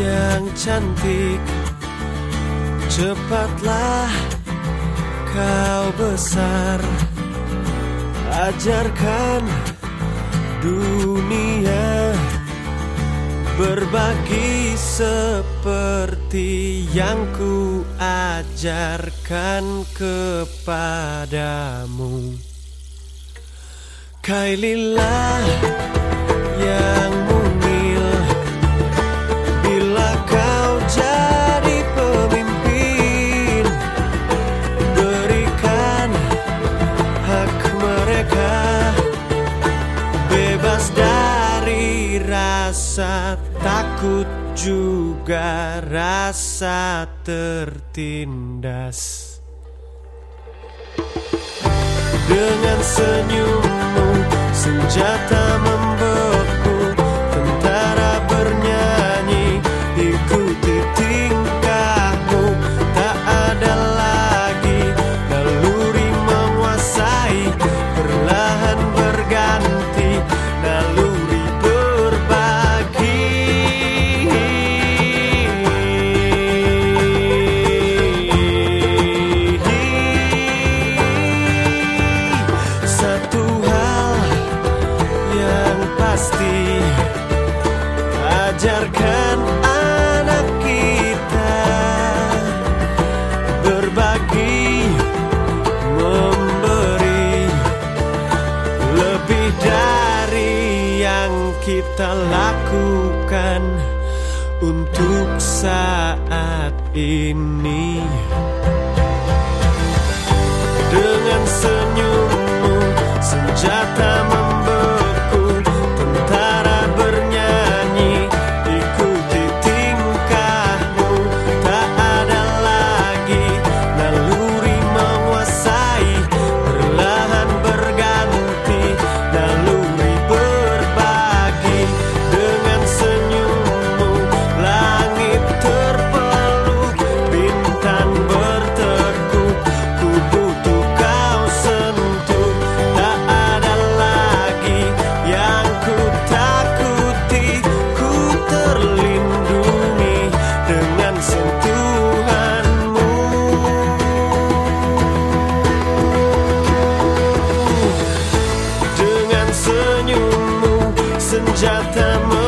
yang cantik. Cepatlah kau besar. Ajarkan dunia Berbagi seperti yang ku ajarkan kepadamu. Kaililah rasa takut juga rasa tertindas. Dengan senyummu senjata Ajarkan anak kita Berbagi Memberi Lebih dari yang kita lakukan Untuk saat ini já estamos